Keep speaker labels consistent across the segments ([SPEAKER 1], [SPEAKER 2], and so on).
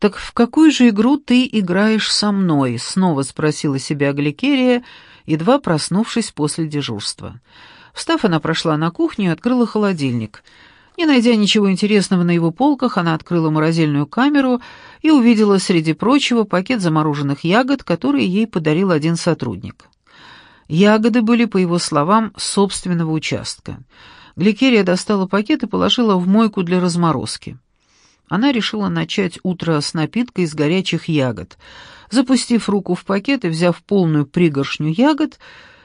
[SPEAKER 1] «Так в какую же игру ты играешь со мной?» — снова спросила себя Гликерия, едва проснувшись после дежурства. Встав, она прошла на кухню и открыла холодильник. Не найдя ничего интересного на его полках, она открыла морозильную камеру и увидела среди прочего пакет замороженных ягод, которые ей подарил один сотрудник. Ягоды были, по его словам, собственного участка. Гликерия достала пакет и положила в мойку для разморозки. Она решила начать утро с напитка из горячих ягод. Запустив руку в пакет и взяв полную пригоршню ягод,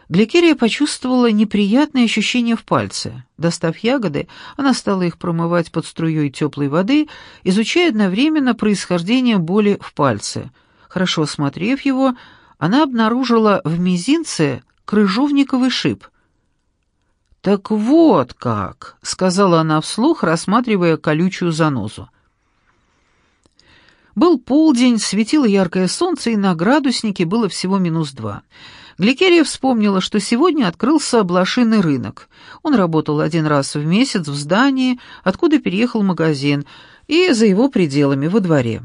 [SPEAKER 1] Гликерия почувствовала неприятное ощущение в пальце. Достав ягоды, она стала их промывать под струей теплой воды, изучая одновременно происхождение боли в пальце. Хорошо осмотрев его, она обнаружила в мизинце крыжовниковый шип. «Так вот как», — сказала она вслух, рассматривая колючую занозу. Был полдень, светило яркое солнце, и на градуснике было всего минус два. Гликерия вспомнила, что сегодня открылся блошиный рынок. Он работал один раз в месяц в здании, откуда переехал магазин, и за его пределами, во дворе.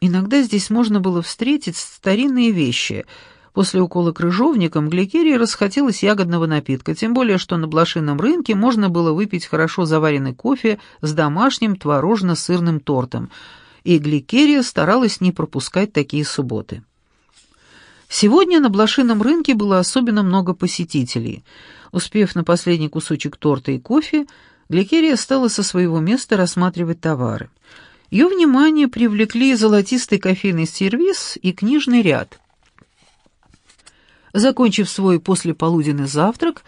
[SPEAKER 1] Иногда здесь можно было встретить старинные вещи — После укола крыжовником Гликерии расхотелось ягодного напитка, тем более что на блошином рынке можно было выпить хорошо заваренный кофе с домашним творожно-сырным тортом, и Гликерия старалась не пропускать такие субботы. Сегодня на блошином рынке было особенно много посетителей. Успев на последний кусочек торта и кофе, Гликерия стала со своего места рассматривать товары. Ее внимание привлекли золотистый кофейный сервиз и книжный ряд — Закончив свой послеполуденный завтрак,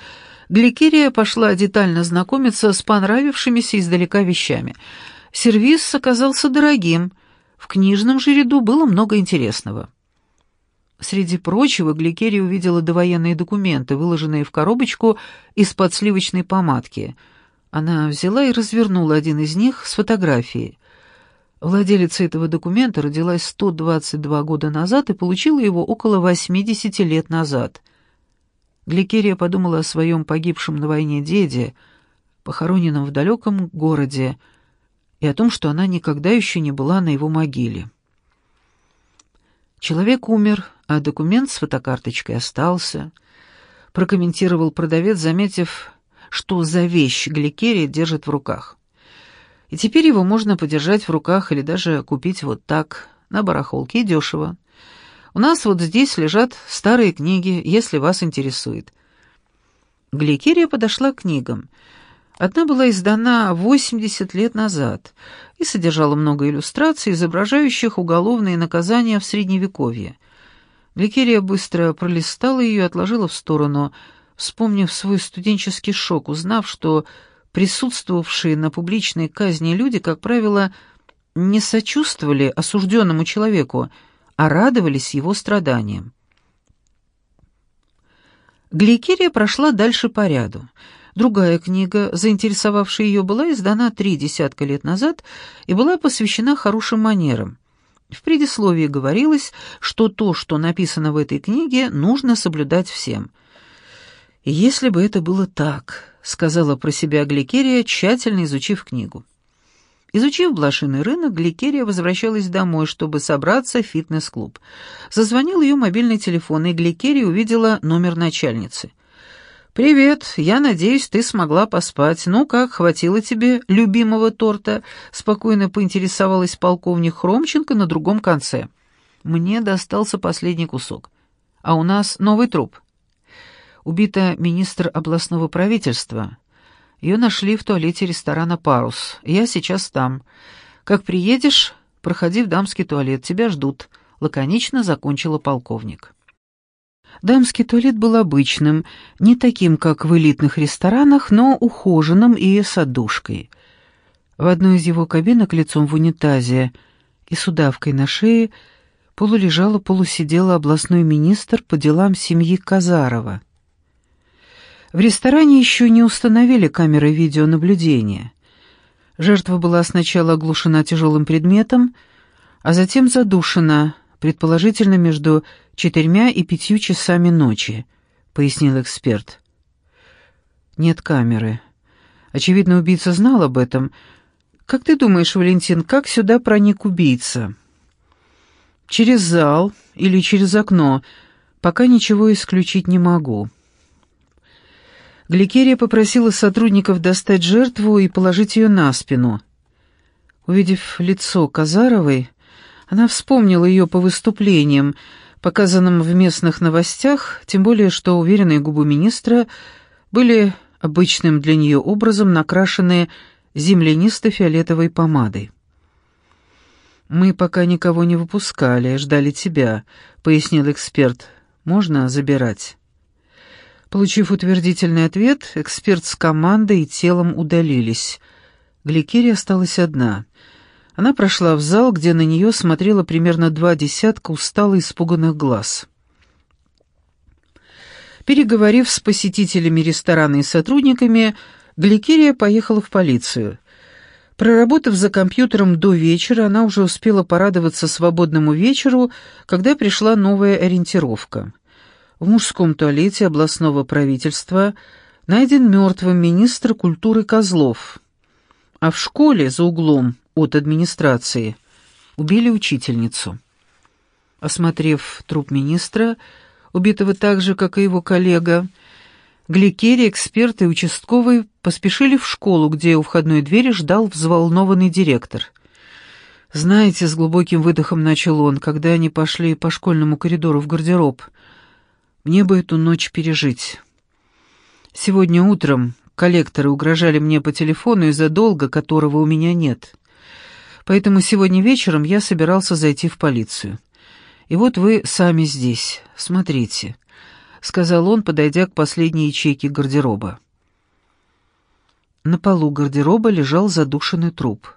[SPEAKER 1] Гликерия пошла детально знакомиться с понравившимися издалека вещами. Сервиз оказался дорогим, в книжном же ряду было много интересного. Среди прочего Гликерия увидела довоенные документы, выложенные в коробочку из-под сливочной помадки. Она взяла и развернула один из них с фотографией. Владелица этого документа родилась 122 года назад и получила его около 80 лет назад. Гликерия подумала о своем погибшем на войне деде, похороненном в далеком городе, и о том, что она никогда еще не была на его могиле. Человек умер, а документ с фотокарточкой остался, прокомментировал продавец, заметив, что за вещь Гликерия держит в руках и теперь его можно подержать в руках или даже купить вот так, на барахолке, дешево. У нас вот здесь лежат старые книги, если вас интересует». Гликерия подошла к книгам. Одна была издана 80 лет назад и содержала много иллюстраций, изображающих уголовные наказания в Средневековье. Гликерия быстро пролистала ее и отложила в сторону, вспомнив свой студенческий шок, узнав, что присутствовавшие на публичной казни люди, как правило, не сочувствовали осужденному человеку, а радовались его страданиям. Гликерия прошла дальше по ряду. Другая книга, заинтересовавшая ее, была издана три десятка лет назад и была посвящена хорошим манерам. В предисловии говорилось, что то, что написано в этой книге, нужно соблюдать всем. если бы это было так, сказала про себя Гликерия, тщательно изучив книгу. Изучив блошиный рынок, Гликерия возвращалась домой, чтобы собраться в фитнес-клуб. Зазвонил ее мобильный телефон, и Гликерия увидела номер начальницы. «Привет, я надеюсь, ты смогла поспать. Ну как, хватило тебе любимого торта?» Спокойно поинтересовалась полковник Хромченко на другом конце. «Мне достался последний кусок. А у нас новый труп». Убита министр областного правительства. Ее нашли в туалете ресторана «Парус». Я сейчас там. Как приедешь, проходи в дамский туалет, тебя ждут», — лаконично закончила полковник. Дамский туалет был обычным, не таким, как в элитных ресторанах, но ухоженным и с отдушкой. В одной из его кабинок лицом в унитазе и с удавкой на шее полулежала, полусидела областной министр по делам семьи Казарова. В ресторане еще не установили камеры видеонаблюдения. Жертва была сначала оглушена тяжелым предметом, а затем задушена, предположительно между четырьмя и пятью часами ночи, пояснил эксперт. Нет камеры. Очевидно, убийца знал об этом. Как ты думаешь, Валентин, как сюда проник убийца? Через зал или через окно. Пока ничего исключить не могу. Гликерия попросила сотрудников достать жертву и положить ее на спину. Увидев лицо Казаровой, она вспомнила ее по выступлениям, показанным в местных новостях, тем более что уверенные губы министра были обычным для нее образом накрашены землянисто-фиолетовой помадой. «Мы пока никого не выпускали, ждали тебя», — пояснил эксперт. «Можно забирать?» Получив утвердительный ответ, эксперт с командой и телом удалились. Гликерия осталась одна. Она прошла в зал, где на нее смотрело примерно два десятка устало испуганных глаз. Переговорив с посетителями ресторана и сотрудниками, Гликерия поехала в полицию. Проработав за компьютером до вечера, она уже успела порадоваться свободному вечеру, когда пришла новая ориентировка. В мужском туалете областного правительства найден мертвым министр культуры Козлов, а в школе за углом от администрации убили учительницу. Осмотрев труп министра, убитого так же, как и его коллега, Гликерия, эксперты и участковый поспешили в школу, где у входной двери ждал взволнованный директор. «Знаете, с глубоким выдохом начал он, когда они пошли по школьному коридору в гардероб. Мне бы эту ночь пережить. Сегодня утром коллекторы угрожали мне по телефону из-за долга, которого у меня нет. Поэтому сегодня вечером я собирался зайти в полицию. И вот вы сами здесь. Смотрите». — сказал он, подойдя к последней ячейке гардероба. На полу гардероба лежал задушенный труп.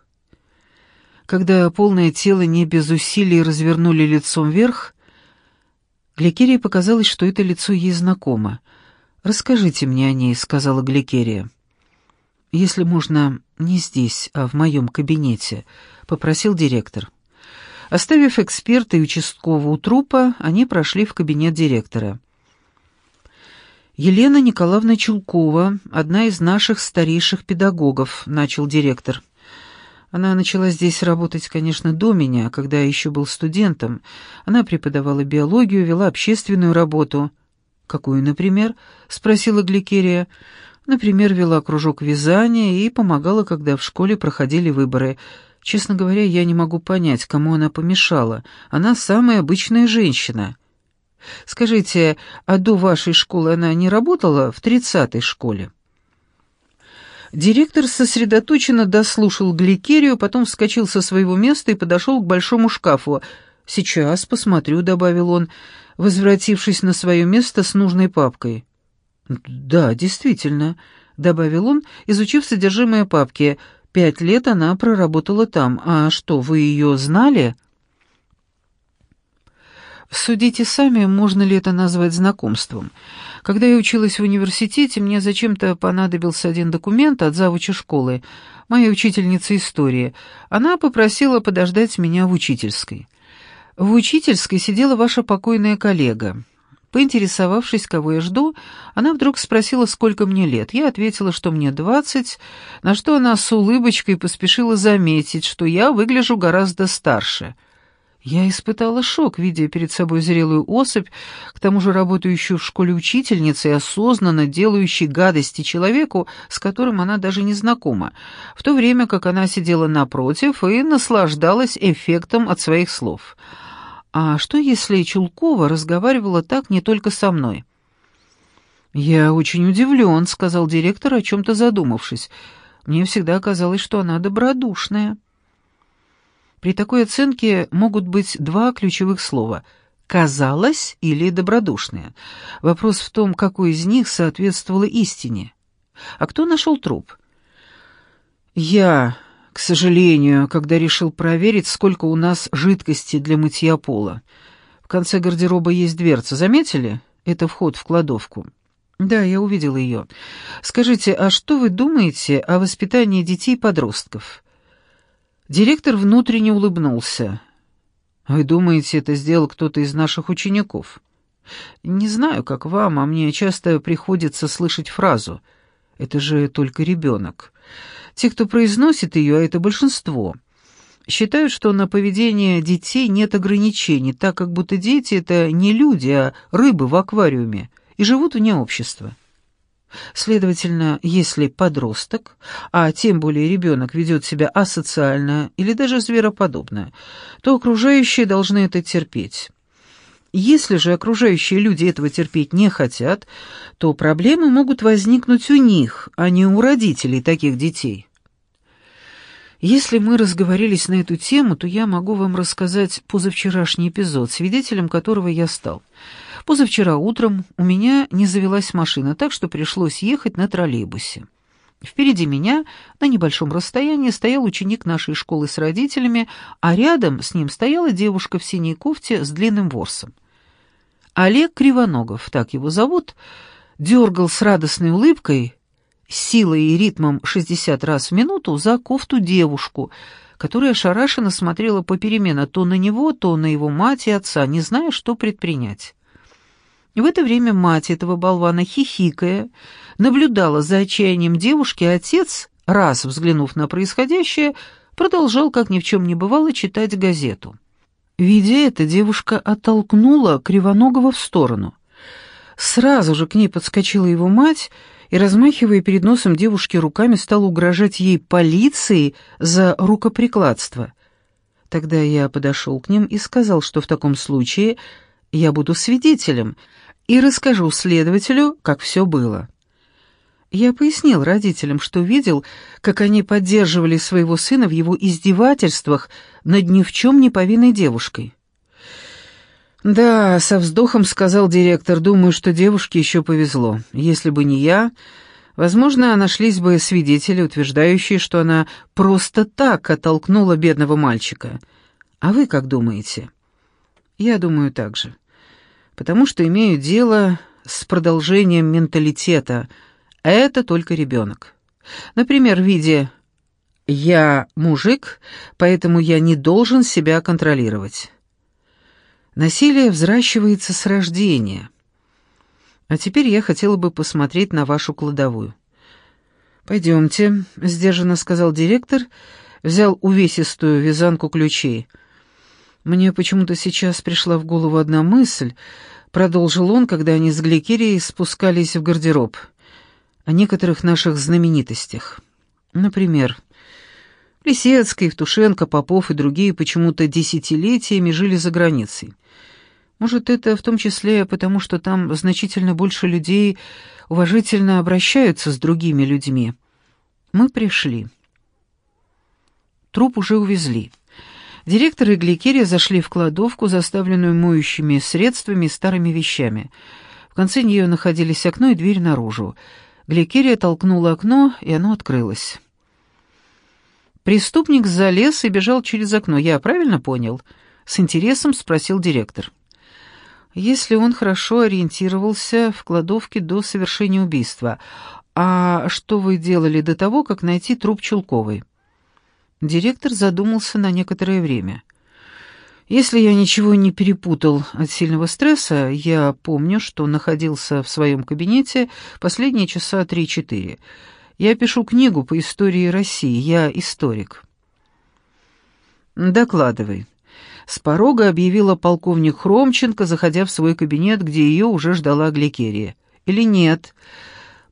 [SPEAKER 1] Когда полное тело не без усилий развернули лицом вверх, Гликерии показалось, что это лицо ей знакомо. «Расскажите мне о ней», — сказала Гликерия. «Если можно, не здесь, а в моем кабинете», — попросил директор. Оставив эксперта и участкового у трупа, они прошли в кабинет директора. «Елена Николаевна Чулкова, одна из наших старейших педагогов», — начал директор. Она начала здесь работать, конечно, до меня, когда я еще был студентом. Она преподавала биологию, вела общественную работу. «Какую, например?» — спросила Гликерия. «Например, вела кружок вязания и помогала, когда в школе проходили выборы. Честно говоря, я не могу понять, кому она помешала. Она самая обычная женщина». Скажите, а до вашей школы она не работала в тридцатой школе?» Директор сосредоточенно дослушал гликерию, потом вскочил со своего места и подошел к большому шкафу. «Сейчас посмотрю», — добавил он, возвратившись на свое место с нужной папкой. «Да, действительно», — добавил он, изучив содержимое папки. «Пять лет она проработала там. А что, вы ее знали?» Судите сами, можно ли это назвать знакомством. Когда я училась в университете, мне зачем-то понадобился один документ от завуча школы, моя учительница истории. Она попросила подождать меня в учительской. В учительской сидела ваша покойная коллега. Поинтересовавшись, кого я жду, она вдруг спросила, сколько мне лет. Я ответила, что мне двадцать, на что она с улыбочкой поспешила заметить, что я выгляжу гораздо старше — я испытала шок, видя перед собой зрелую особь, к тому же работающую в школе учительницей, осознанно делающей гадости человеку, с которым она даже не знакома, в то время как она сидела напротив и наслаждалась эффектом от своих слов. А что, если Чулкова разговаривала так не только со мной? «Я очень удивлен», — сказал директор, о чем-то задумавшись. «Мне всегда казалось, что она добродушная». При такой оценке могут быть два ключевых слова «казалось» или «добродушное». Вопрос в том, какой из них соответствовало истине. А кто нашел труп? Я, к сожалению, когда решил проверить, сколько у нас жидкости для мытья пола. В конце гардероба есть дверца, заметили? Это вход в кладовку. Да, я увидел ее. Скажите, а что вы думаете о воспитании детей и подростков? Директор внутренне улыбнулся. «Вы думаете, это сделал кто-то из наших учеников?» «Не знаю, как вам, а мне часто приходится слышать фразу «это же только ребенок». Те, кто произносит ее, а это большинство. Считают, что на поведение детей нет ограничений, так как будто дети — это не люди, а рыбы в аквариуме, и живут вне общества. Следовательно, если подросток, а тем более ребенок, ведет себя асоциально или даже звероподобно, то окружающие должны это терпеть. Если же окружающие люди этого терпеть не хотят, то проблемы могут возникнуть у них, а не у родителей таких детей. Если мы разговорились на эту тему, то я могу вам рассказать позавчерашний эпизод, свидетелем которого я стал. Позавчера утром у меня не завелась машина, так что пришлось ехать на троллейбусе. Впереди меня на небольшом расстоянии стоял ученик нашей школы с родителями, а рядом с ним стояла девушка в синей кофте с длинным ворсом. Олег Кривоногов, так его зовут, дергал с радостной улыбкой, силой и ритмом 60 раз в минуту за кофту девушку, которая ошарашенно смотрела попеременно то на него, то на его мать и отца, не зная, что предпринять. В это время мать этого болвана, хихикая, наблюдала за отчаянием девушки, а отец, раз взглянув на происходящее, продолжал, как ни в чем не бывало, читать газету. Видя это, девушка оттолкнула Кривоногого в сторону. Сразу же к ней подскочила его мать и, размахивая перед носом девушки руками, стала угрожать ей полицией за рукоприкладство. Тогда я подошел к ним и сказал, что в таком случае я буду свидетелем и расскажу следователю, как все было. Я пояснил родителям, что видел, как они поддерживали своего сына в его издевательствах над ни в чем не повинной девушкой. «Да», — со вздохом сказал директор, — «думаю, что девушке еще повезло. Если бы не я, возможно, нашлись бы свидетели, утверждающие, что она просто так оттолкнула бедного мальчика. А вы как думаете?» «Я думаю так же. Потому что имею дело с продолжением менталитета — это только ребенок. Например, в виде «я мужик, поэтому я не должен себя контролировать». Насилие взращивается с рождения. А теперь я хотела бы посмотреть на вашу кладовую. «Пойдемте», — сдержанно сказал директор, взял увесистую вязанку ключей. «Мне почему-то сейчас пришла в голову одна мысль», — продолжил он, когда они с Гликерией спускались в гардероб о некоторых наших знаменитостях. Например, Лисецкий, Евтушенко, Попов и другие почему-то десятилетиями жили за границей. Может, это в том числе потому, что там значительно больше людей уважительно обращаются с другими людьми. Мы пришли. Труп уже увезли. Директор и Гликерия зашли в кладовку, заставленную моющими средствами и старыми вещами. В конце нее находились окно и дверь наружу. Гликерия толкнула окно, и оно открылось. Преступник залез и бежал через окно. Я правильно понял? С интересом спросил директор. Если он хорошо ориентировался в кладовке до совершения убийства. А что вы делали до того, как найти труп Чулковой? Директор задумался на некоторое время. Если я ничего не перепутал от сильного стресса, я помню, что находился в своем кабинете последние часа три-четыре. Я пишу книгу по истории России, я историк. Докладывай. С порога объявила полковник Хромченко, заходя в свой кабинет, где ее уже ждала Гликерия. Или нет?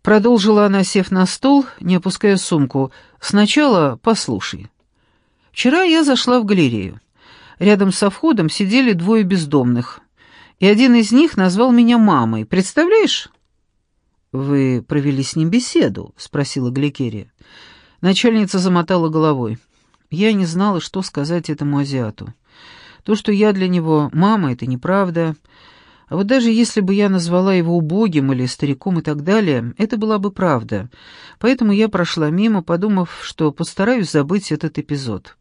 [SPEAKER 1] Продолжила она, сев на стол, не опуская сумку. Сначала послушай. Вчера я зашла в галерею. Рядом со входом сидели двое бездомных, и один из них назвал меня мамой. Представляешь? «Вы провели с ним беседу?» — спросила Гликерия. Начальница замотала головой. Я не знала, что сказать этому азиату. То, что я для него мама, это неправда. А вот даже если бы я назвала его убогим или стариком и так далее, это была бы правда. Поэтому я прошла мимо, подумав, что постараюсь забыть этот эпизод.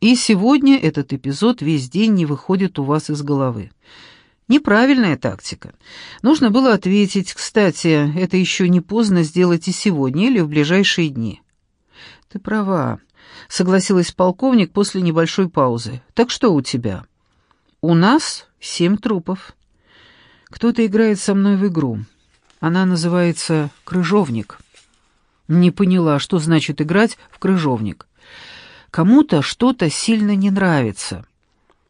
[SPEAKER 1] И сегодня этот эпизод весь день не выходит у вас из головы. Неправильная тактика. Нужно было ответить, кстати, это еще не поздно сделать и сегодня или в ближайшие дни. Ты права, согласилась полковник после небольшой паузы. Так что у тебя? У нас семь трупов. Кто-то играет со мной в игру. Она называется «Крыжовник». Не поняла, что значит играть в крыжовник. Кому-то что-то сильно не нравится.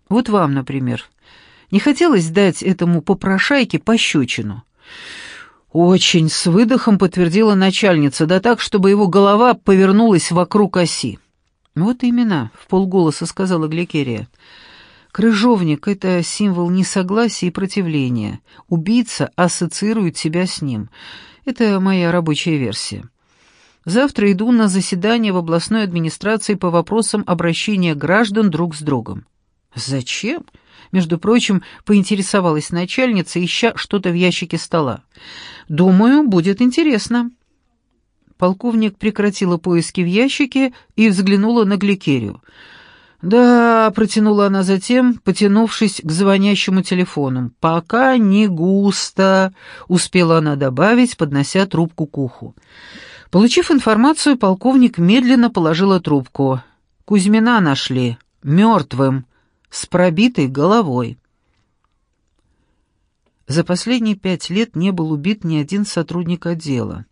[SPEAKER 1] Вот вам, например. Не хотелось дать этому попрошайке пощечину. Очень с выдохом подтвердила начальница, да так, чтобы его голова повернулась вокруг оси. Вот именно, в полголоса сказала Гликерия. Крыжовник — это символ несогласия и противления. Убийца ассоциирует себя с ним. Это моя рабочая версия. Завтра иду на заседание в областной администрации по вопросам обращения граждан друг с другом. Зачем? Между прочим, поинтересовалась начальница, ища что-то в ящике стола. «Думаю, будет интересно». Полковник прекратила поиски в ящике и взглянула на Гликерию. «Да», — протянула она затем, потянувшись к звонящему телефону. «Пока не густо», — успела она добавить, поднося трубку к уху. Получив информацию, полковник медленно положила трубку. «Кузьмина нашли. Мертвым с пробитой головой. За последние пять лет не был убит ни один сотрудник отдела.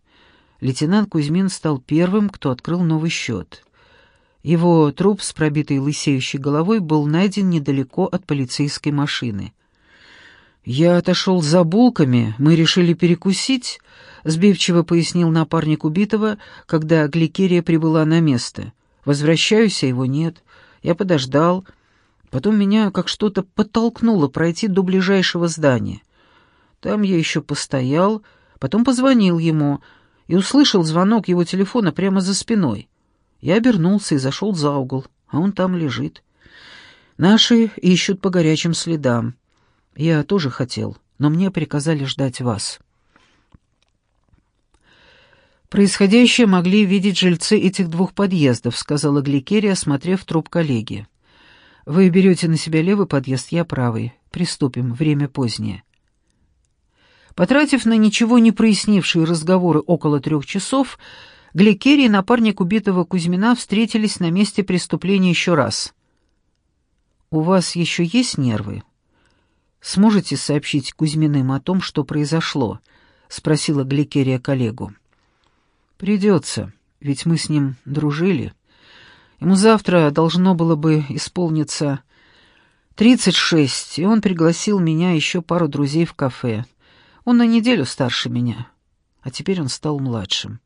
[SPEAKER 1] Лейтенант Кузьмин стал первым, кто открыл новый счет. Его труп с пробитой лысеющей головой был найден недалеко от полицейской машины. «Я отошел за булками, мы решили перекусить», — сбивчиво пояснил напарник убитого, когда Гликерия прибыла на место. «Возвращаюсь, а его нет. Я подождал, Потом меня как что-то подтолкнуло пройти до ближайшего здания. Там я еще постоял, потом позвонил ему и услышал звонок его телефона прямо за спиной. Я обернулся и зашел за угол, а он там лежит. Наши ищут по горячим следам. Я тоже хотел, но мне приказали ждать вас. Происходящее могли видеть жильцы этих двух подъездов, сказала Гликерия, осмотрев труп коллеги. Вы берете на себя левый подъезд, я правый. Приступим, время позднее. Потратив на ничего не прояснившие разговоры около трех часов, Гликерий и напарник убитого Кузьмина встретились на месте преступления еще раз. «У вас еще есть нервы? Сможете сообщить Кузьминым о том, что произошло?» — спросила Гликерия коллегу. «Придется, ведь мы с ним дружили». Ему завтра должно было бы исполниться тридцать шесть, и он пригласил меня еще пару друзей в кафе. Он на неделю старше меня, а теперь он стал младшим.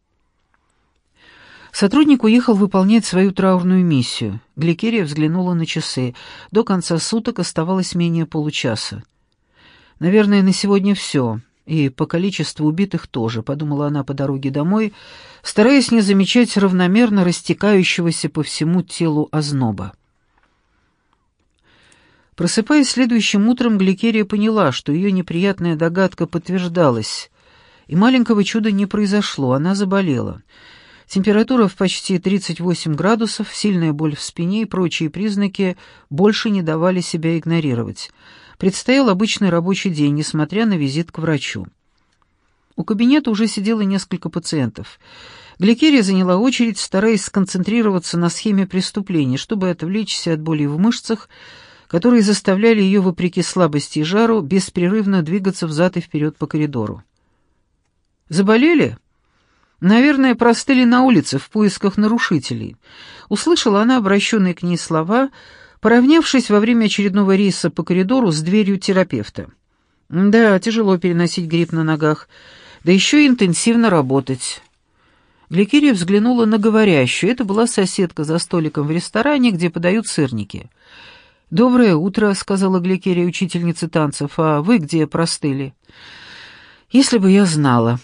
[SPEAKER 1] Сотрудник уехал выполнять свою траурную миссию. Гликерия взглянула на часы. До конца суток оставалось менее получаса. «Наверное, на сегодня все. И по количеству убитых тоже», — подумала она по дороге домой, стараясь не замечать равномерно растекающегося по всему телу озноба. Просыпаясь следующим утром, Гликерия поняла, что ее неприятная догадка подтверждалась, и маленького чуда не произошло, она заболела. Температура в почти 38 градусов, сильная боль в спине и прочие признаки больше не давали себя игнорировать — Предстоял обычный рабочий день, несмотря на визит к врачу. У кабинета уже сидело несколько пациентов. Гликерия заняла очередь, стараясь сконцентрироваться на схеме преступления, чтобы отвлечься от боли в мышцах, которые заставляли ее, вопреки слабости и жару, беспрерывно двигаться взад и вперед по коридору. «Заболели?» «Наверное, простыли на улице в поисках нарушителей». Услышала она обращенные к ней слова — поравнявшись во время очередного рейса по коридору с дверью терапевта. Да, тяжело переносить грипп на ногах, да еще и интенсивно работать. Гликерия взглянула на говорящую. Это была соседка за столиком в ресторане, где подают сырники. «Доброе утро», — сказала Гликерия учительнице танцев. «А вы где простыли?» «Если бы я знала.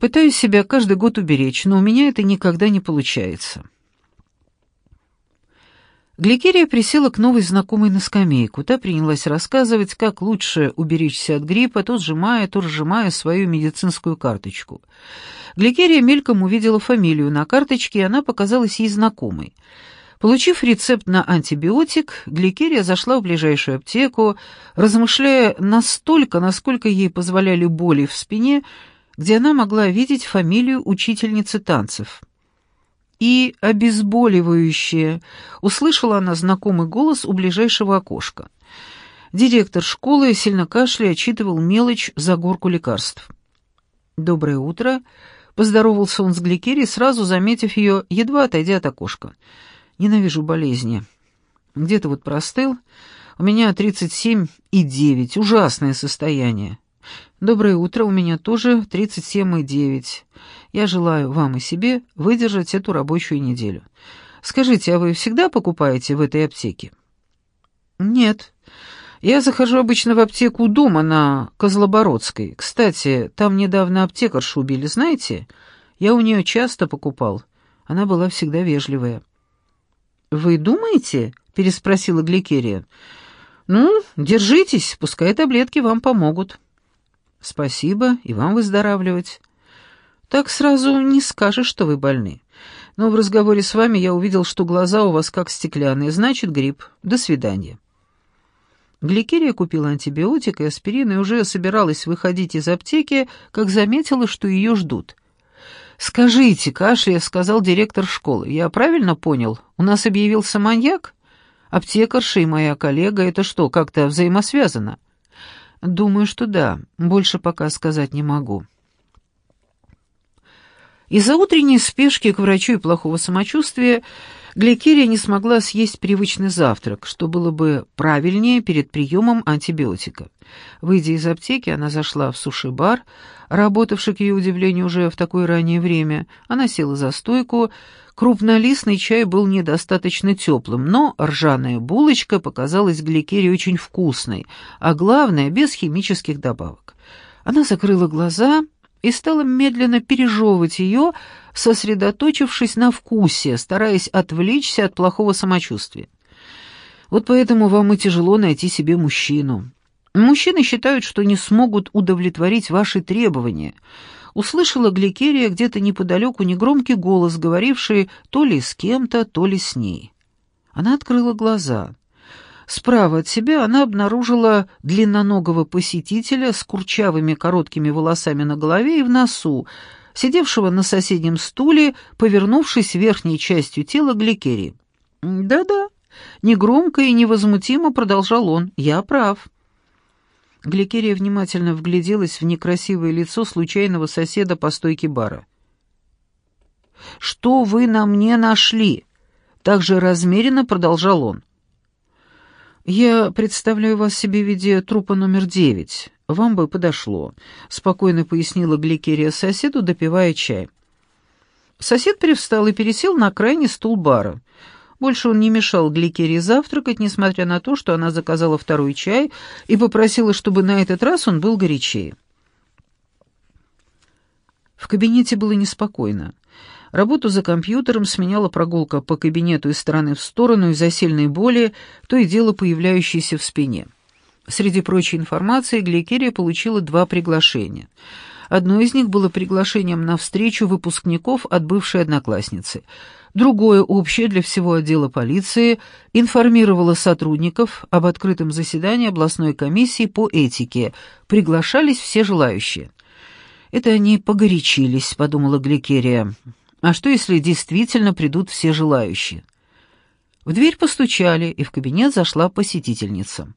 [SPEAKER 1] Пытаюсь себя каждый год уберечь, но у меня это никогда не получается». Гликерия присела к новой знакомой на скамейку. Та принялась рассказывать, как лучше уберечься от гриппа, то сжимая, то разжимая свою медицинскую карточку. Гликерия мельком увидела фамилию на карточке, и она показалась ей знакомой. Получив рецепт на антибиотик, Гликерия зашла в ближайшую аптеку, размышляя настолько, насколько ей позволяли боли в спине, где она могла видеть фамилию учительницы танцев и обезболивающее», — услышала она знакомый голос у ближайшего окошка. Директор школы, сильно кашляя, отчитывал мелочь за горку лекарств. «Доброе утро», — поздоровался он с Гликерией, сразу заметив ее, едва отойдя от окошка. Ненавижу болезни. Где-то вот простыл. У меня 37 и 9. Ужасное состояние. Доброе утро, у меня тоже 37 и 9. Я желаю вам и себе выдержать эту рабочую неделю. Скажите, а вы всегда покупаете в этой аптеке? Нет. Я захожу обычно в аптеку дома на Козлобородской. Кстати, там недавно аптекаршу убили, знаете? Я у нее часто покупал. Она была всегда вежливая. «Вы думаете?» — переспросила Гликерия. «Ну, держитесь, пускай таблетки вам помогут». «Спасибо, и вам выздоравливать». «Так сразу не скажешь, что вы больны. Но в разговоре с вами я увидел, что глаза у вас как стеклянные, значит, грипп. До свидания». Гликерия купила антибиотик и аспирин и уже собиралась выходить из аптеки, как заметила, что ее ждут. «Скажите, кашля», — сказал директор школы, — «я правильно понял? У нас объявился маньяк? Аптекарша и моя коллега — это что, как-то взаимосвязано?» «Думаю, что да. Больше пока сказать не могу». Из-за утренней спешки к врачу и плохого самочувствия Гликерия не смогла съесть привычный завтрак, что было бы правильнее перед приемом антибиотика. Выйдя из аптеки, она зашла в суши-бар, работавший, к ее удивлению, уже в такое раннее время. Она села за стойку. Крупнолистный чай был недостаточно теплым, но ржаная булочка показалась Гликерии очень вкусной, а главное, без химических добавок. Она закрыла глаза и стала медленно пережевывать ее, сосредоточившись на вкусе, стараясь отвлечься от плохого самочувствия. Вот поэтому вам и тяжело найти себе мужчину. Мужчины считают, что не смогут удовлетворить ваши требования. Услышала Гликерия где-то неподалеку негромкий голос, говоривший то ли с кем-то, то ли с ней. Она открыла глаза. Справа от себя она обнаружила длинноногого посетителя с курчавыми короткими волосами на голове и в носу, сидевшего на соседнем стуле, повернувшись верхней частью тела Гликерии. «Да-да», — негромко и невозмутимо продолжал он, — «я прав». Гликерия внимательно вгляделась в некрасивое лицо случайного соседа по стойке бара. «Что вы на мне нашли?» — также размеренно продолжал он. «Я представляю вас себе в виде трупа номер девять. Вам бы подошло», — спокойно пояснила Гликерия соседу, допивая чай. Сосед привстал и пересел на крайний стул бара. Больше он не мешал Гликерии завтракать, несмотря на то, что она заказала второй чай и попросила, чтобы на этот раз он был горячее. В кабинете было неспокойно. Работу за компьютером сменяла прогулка по кабинету из стороны в сторону из-за сильной боли, то и дело появляющейся в спине. Среди прочей информации Гликерия получила два приглашения. Одно из них было приглашением на встречу выпускников от бывшей одноклассницы. Другое, общее для всего отдела полиции, информировало сотрудников об открытом заседании областной комиссии по этике. Приглашались все желающие. «Это они погорячились», — подумала Гликерия. А что, если действительно придут все желающие? В дверь постучали, и в кабинет зашла посетительница.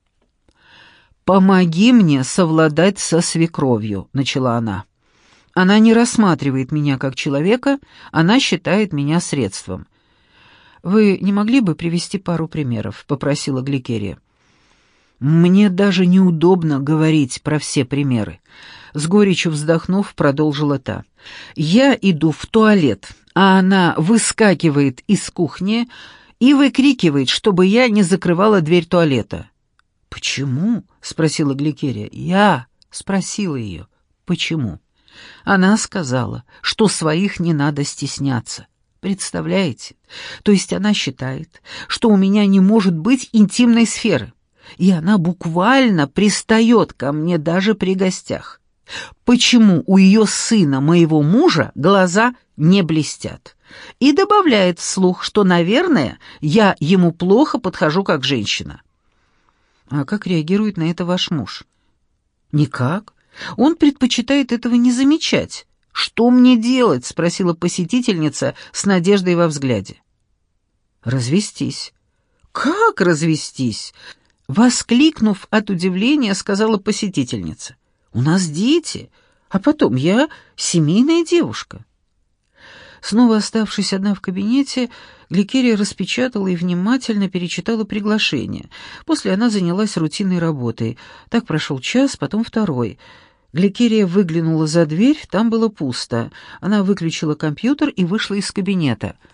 [SPEAKER 1] «Помоги мне совладать со свекровью», — начала она. «Она не рассматривает меня как человека, она считает меня средством». «Вы не могли бы привести пару примеров?» — попросила Гликерия. «Мне даже неудобно говорить про все примеры. С горечью вздохнув, продолжила та. «Я иду в туалет, а она выскакивает из кухни и выкрикивает, чтобы я не закрывала дверь туалета». «Почему?» — спросила Гликерия. «Я?» — спросила ее. «Почему?» Она сказала, что своих не надо стесняться. Представляете? То есть она считает, что у меня не может быть интимной сферы, и она буквально пристает ко мне даже при гостях почему у ее сына, моего мужа, глаза не блестят. И добавляет вслух, что, наверное, я ему плохо подхожу как женщина. А как реагирует на это ваш муж? Никак. Он предпочитает этого не замечать. «Что мне делать?» — спросила посетительница с надеждой во взгляде. «Развестись». «Как развестись?» Воскликнув от удивления, сказала посетительница. У нас дети, а потом я семейная девушка. Снова оставшись одна в кабинете, Гликерия распечатала и внимательно перечитала приглашение. После она занялась рутинной работой. Так прошел час, потом второй. Гликерия выглянула за дверь, там было пусто. Она выключила компьютер и вышла из кабинета —